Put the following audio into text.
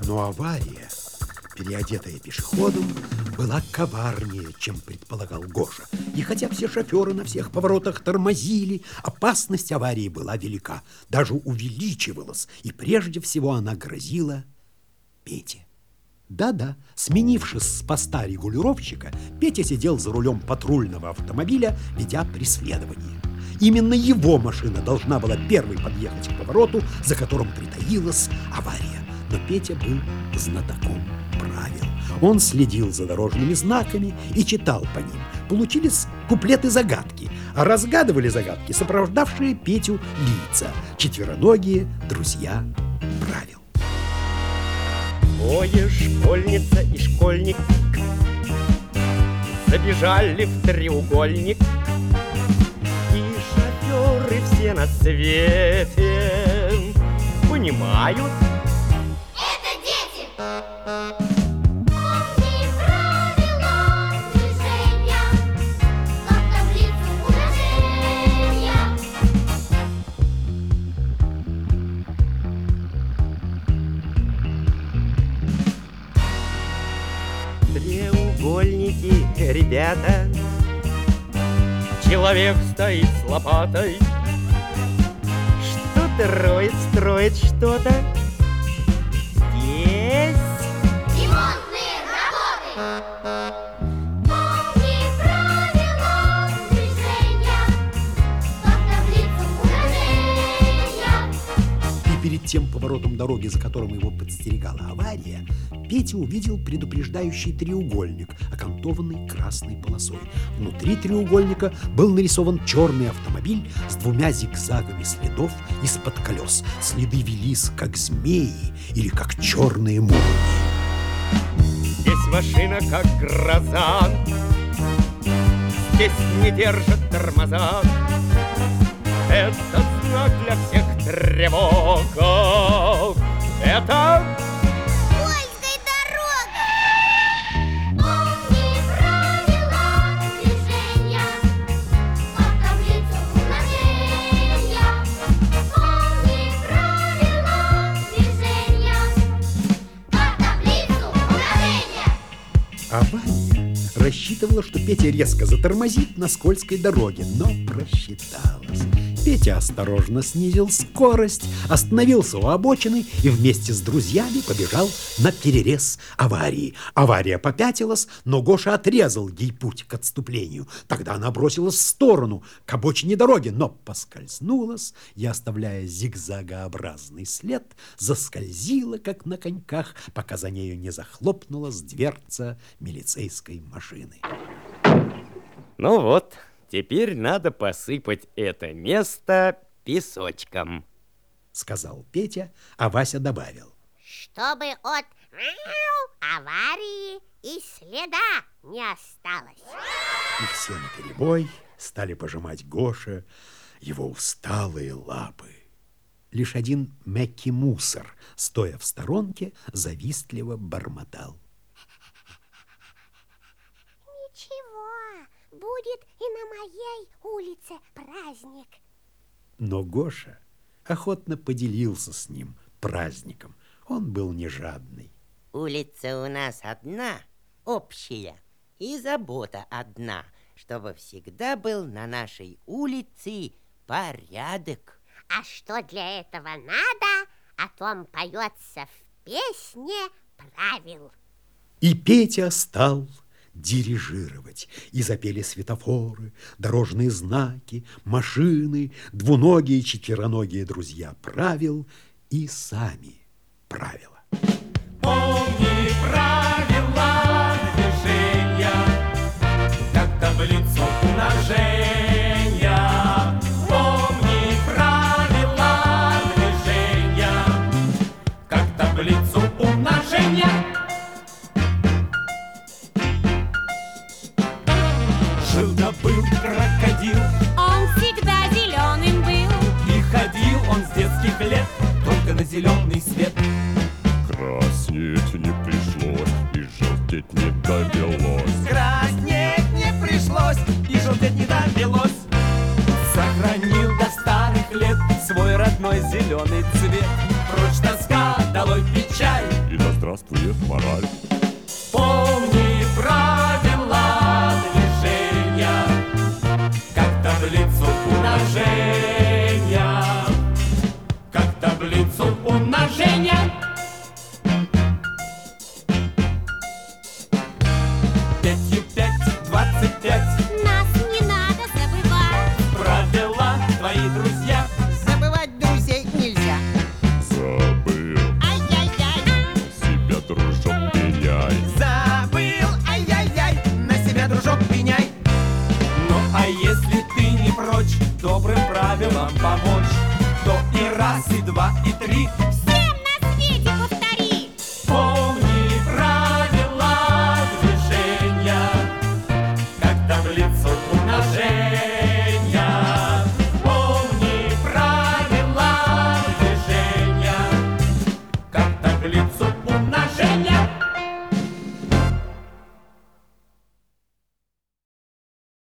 Но авария, переодетая пешеходом, была коварнее, чем предполагал Гоша. И хотя все шоферы на всех поворотах тормозили, опасность аварии была велика, даже увеличивалась, и прежде всего она грозила Пете. Да-да, сменившись с поста регулировщика, Петя сидел за рулем патрульного автомобиля, ведя преследование. Именно его машина должна была первой подъехать к повороту, за которым притаилась авария. Но Петя был знатоком правил. Он следил за дорожными знаками и читал по ним. Получились куплеты-загадки, а разгадывали загадки сопровождавшие Петю лица, четвероногие друзья правил. Двое, школьница и школьник Забежали в треугольник И шоферы все на свете Понимают Треугольники, ребята. Человек стоит с лопатой. Что-то роет, строит что-то перед тем поворотом дороги, за которым его подстерегала авария, Петя увидел предупреждающий треугольник, окантованный красной полосой. Внутри треугольника был нарисован черный автомобиль с двумя зигзагами следов из-под колес. Следы велись, как змеи или как черные молнии. Здесь машина как гроза Здесь не держат тормоза Это знак для всех тревога Это умножения. Авария рассчитывала, что Петя резко затормозит на скользкой дороге, но просчиталась. Петя осторожно снизил скорость, остановился у обочины и вместе с друзьями побежал на перерез аварии. Авария попятилась, но Гоша отрезал ей путь к отступлению. Тогда она бросилась в сторону, к обочине дороги, но поскользнулась и, оставляя зигзагообразный след, заскользила, как на коньках, пока за нею не захлопнулась дверца милицейской машины. Ну вот, теперь надо посыпать это место песочком Сказал Петя, а Вася добавил. Чтобы от аварии и следа не осталось. И все наперебой стали пожимать Гоша его усталые лапы. Лишь один Мэкки Мусор, стоя в сторонке, завистливо бормотал. Будет и на моей улице праздник. Но Гоша охотно поделился с ним праздником. Он был не жадный. Улица у нас одна, общая, и забота одна, чтобы всегда был на нашей улице порядок. А что для этого надо, о том поется в песне правил. И Петя стал дирижировать. И запели светофоры, дорожные знаки, машины, двуногие, четвероногие друзья правил и сами правила. Помни правила Жил да был крокодил, Он всегда зеленым был. и ходил он с детских лет только на зеленый свет. Краснеть не пришлось и желтеть не довелось. Краснеть не пришлось и желтеть не довелось. Сохранил до старых лет свой родной зеленый цвет. Прочь тоска, долой печаль, И на здравствует мораль.